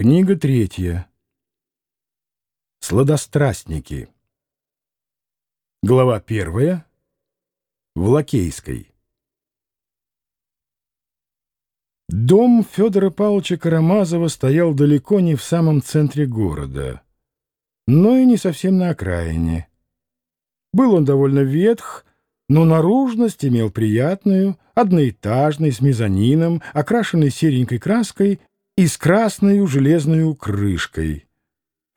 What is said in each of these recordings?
Книга третья. Сладострастники. Глава первая. В Лакейской. Дом Федора Павловича Карамазова стоял далеко не в самом центре города, но и не совсем на окраине. Был он довольно ветх, но наружность имел приятную, одноэтажный, с мезонином, окрашенный серенькой краской и с красной железной крышкой.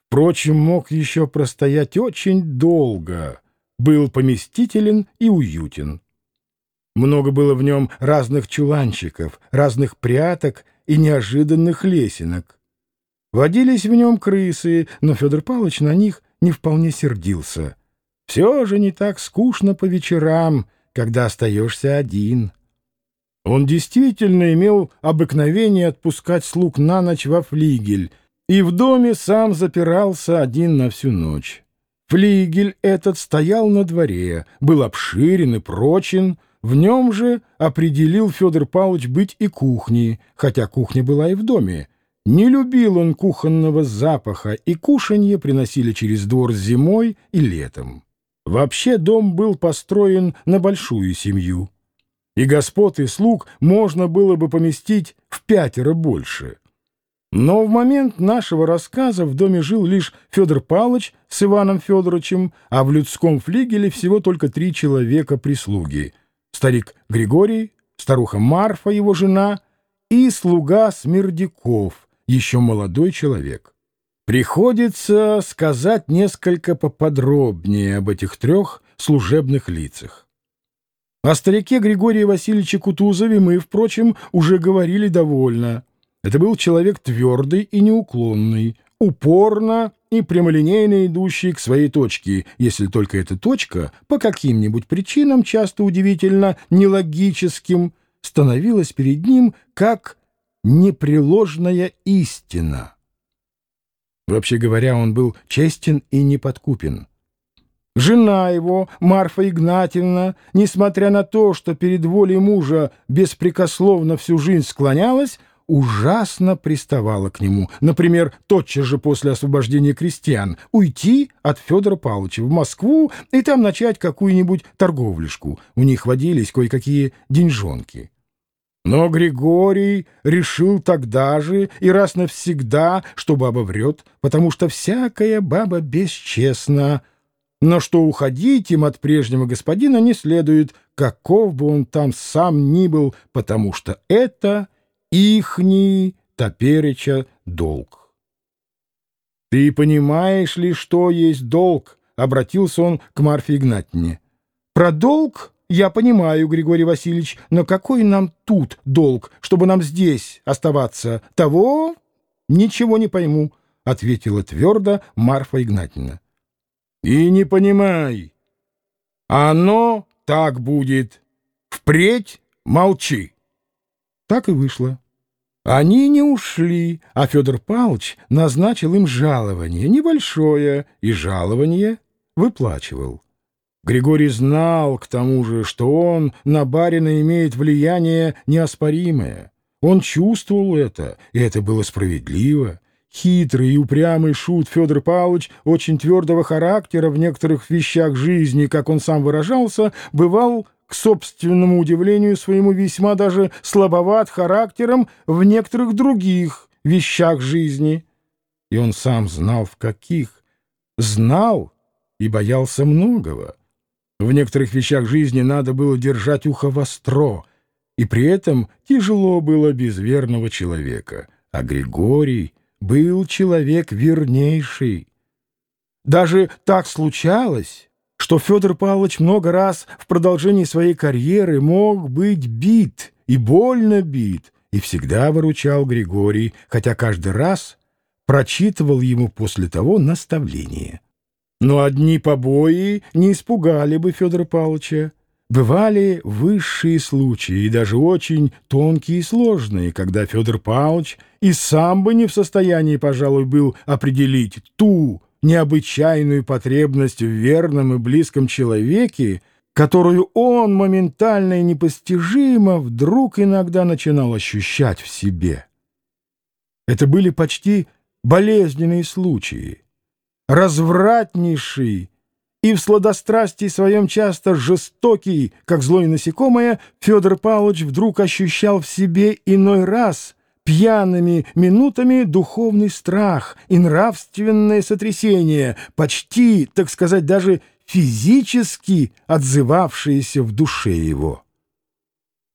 Впрочем, мог еще простоять очень долго, был поместителен и уютен. Много было в нем разных чуланчиков, разных пряток и неожиданных лесенок. Водились в нем крысы, но Федор Павлович на них не вполне сердился. Все же не так скучно по вечерам, когда остаешься один. Он действительно имел обыкновение отпускать слуг на ночь во флигель, и в доме сам запирался один на всю ночь. Флигель этот стоял на дворе, был обширен и прочен, в нем же определил Федор Павлович быть и кухней, хотя кухня была и в доме. Не любил он кухонного запаха, и кушанье приносили через двор зимой и летом. Вообще дом был построен на большую семью и господ и слуг можно было бы поместить в пятеро больше. Но в момент нашего рассказа в доме жил лишь Федор Павлович с Иваном Федоровичем, а в людском флигеле всего только три человека прислуги — старик Григорий, старуха Марфа, его жена, и слуга Смердяков, еще молодой человек. Приходится сказать несколько поподробнее об этих трех служебных лицах. О старике Григории Васильевиче Кутузове мы, впрочем, уже говорили довольно. Это был человек твердый и неуклонный, упорно и прямолинейно идущий к своей точке, если только эта точка, по каким-нибудь причинам, часто удивительно нелогическим, становилась перед ним как непреложная истина. Вообще говоря, он был честен и неподкупен. Жена его, Марфа Игнатьевна, несмотря на то, что перед волей мужа беспрекословно всю жизнь склонялась, ужасно приставала к нему. Например, тотчас же после освобождения крестьян уйти от Федора Павловича в Москву и там начать какую-нибудь торговлюшку. У них водились кое-какие деньжонки. Но Григорий решил тогда же и раз навсегда, что баба врет, потому что всякая баба бесчестна — но что уходить им от прежнего господина не следует, каков бы он там сам ни был, потому что это ихний топереча долг. «Ты понимаешь ли, что есть долг?» — обратился он к Марфе Игнатьевне. «Про долг я понимаю, Григорий Васильевич, но какой нам тут долг, чтобы нам здесь оставаться? Того ничего не пойму», — ответила твердо Марфа Игнатьевна. И не понимай. Оно так будет. Впредь молчи. Так и вышло. Они не ушли, а Федор Павлович назначил им жалование, небольшое, и жалование выплачивал. Григорий знал, к тому же, что он на барина имеет влияние неоспоримое. Он чувствовал это, и это было справедливо. Хитрый и упрямый шут Федор Павлович, очень твердого характера в некоторых вещах жизни, как он сам выражался, бывал, к собственному удивлению своему, весьма даже слабоват характером в некоторых других вещах жизни. И он сам знал, в каких. Знал и боялся многого. В некоторых вещах жизни надо было держать ухо востро, и при этом тяжело было без верного человека. А Григорий был человек вернейший. Даже так случалось, что Федор Павлович много раз в продолжении своей карьеры мог быть бит и больно бит, и всегда выручал Григорий, хотя каждый раз прочитывал ему после того наставление. Но одни побои не испугали бы Федора Павловича. Бывали высшие случаи, и даже очень тонкие и сложные, когда Федор Павлович и сам бы не в состоянии, пожалуй, был определить ту необычайную потребность в верном и близком человеке, которую он моментально и непостижимо вдруг иногда начинал ощущать в себе. Это были почти болезненные случаи. Развратнейший и в сладострастии своем часто жестокий, как злое насекомое, Федор Павлович вдруг ощущал в себе иной раз пьяными минутами духовный страх и нравственное сотрясение, почти, так сказать, даже физически отзывавшиеся в душе его.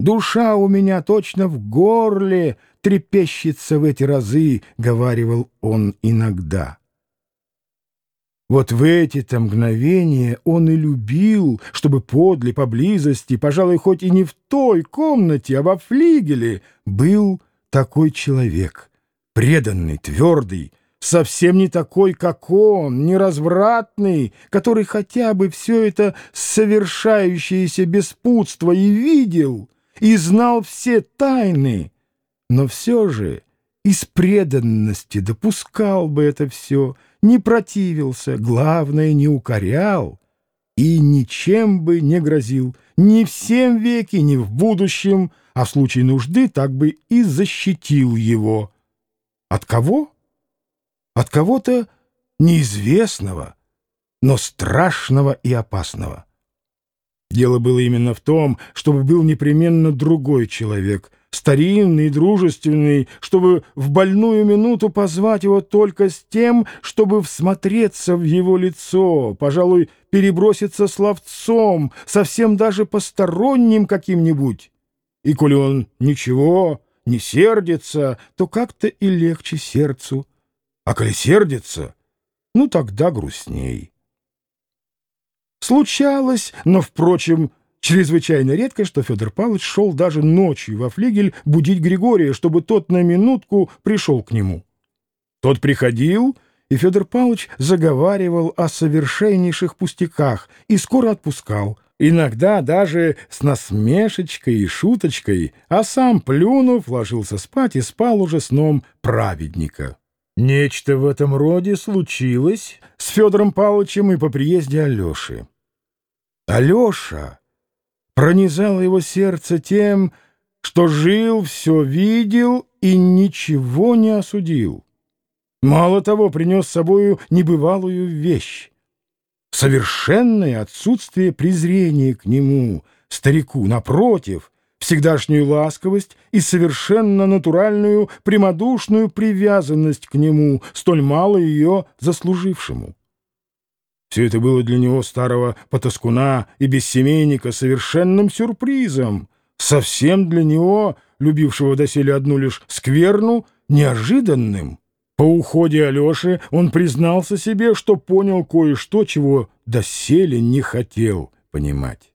«Душа у меня точно в горле трепещется в эти разы», — говаривал он иногда. Вот в эти-то мгновения он и любил, чтобы подле, поблизости, пожалуй, хоть и не в той комнате, а во флигеле, был такой человек, преданный, твердый, совсем не такой, как он, неразвратный, который хотя бы все это совершающееся беспутство и видел, и знал все тайны, но все же из преданности допускал бы это все, не противился, главное, не укорял и ничем бы не грозил, ни в всем веке, ни в будущем, а в случае нужды так бы и защитил его. От кого? От кого-то неизвестного, но страшного и опасного. Дело было именно в том, чтобы был непременно другой человек, старинный, дружественный, чтобы в больную минуту позвать его только с тем, чтобы всмотреться в его лицо, пожалуй, переброситься словцом, совсем даже посторонним каким-нибудь. И коли он ничего, не сердится, то как-то и легче сердцу. А коли сердится, ну тогда грустней. Случалось, но, впрочем, чрезвычайно редко, что Федор Павлович шел даже ночью во флигель будить Григория, чтобы тот на минутку пришел к нему. Тот приходил, и Федор Павлович заговаривал о совершеннейших пустяках и скоро отпускал, иногда даже с насмешечкой и шуточкой, а сам, плюнув, ложился спать и спал уже сном праведника. Нечто в этом роде случилось с Федором Павловичем и по приезде Алеши. Алеша пронизал его сердце тем, что жил, все видел и ничего не осудил. Мало того, принес с собою небывалую вещь — совершенное отсутствие презрения к нему, старику, напротив — всегдашнюю ласковость и совершенно натуральную прямодушную привязанность к нему, столь мало ее заслужившему. Все это было для него, старого потаскуна и бессемейника, совершенным сюрпризом, совсем для него, любившего доселе одну лишь скверну, неожиданным. По уходе Алеши он признался себе, что понял кое-что, чего доселе не хотел понимать.